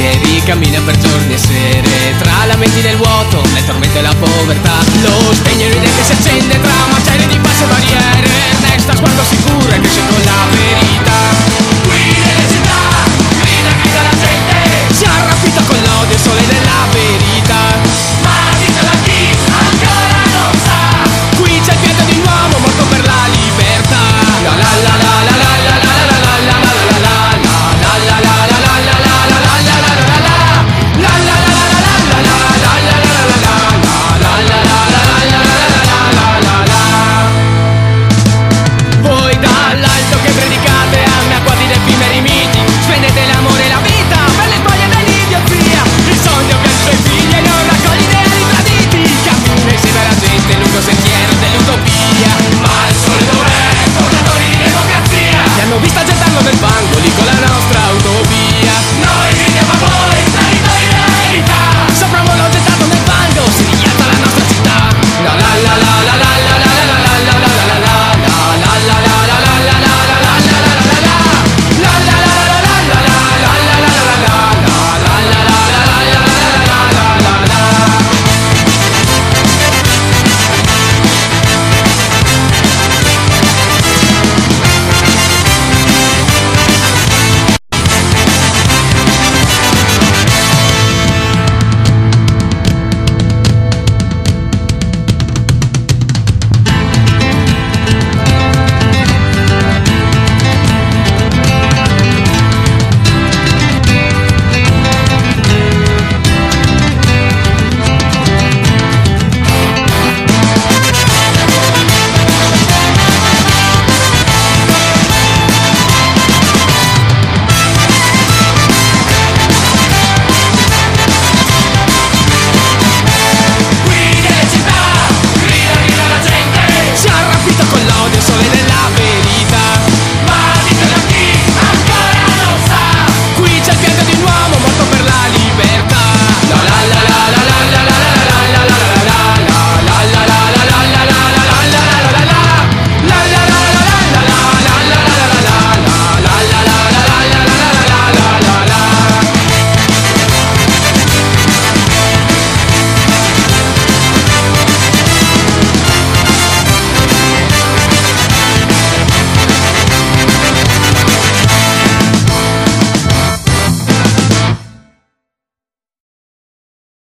piedi cammina per giorni e sere. Tra lamenti del vuoto, le tormento e la povertà. Lo spegno in che si accende tra macelli di passo e barriere. Next a sguardo sicuro e che sono la verità.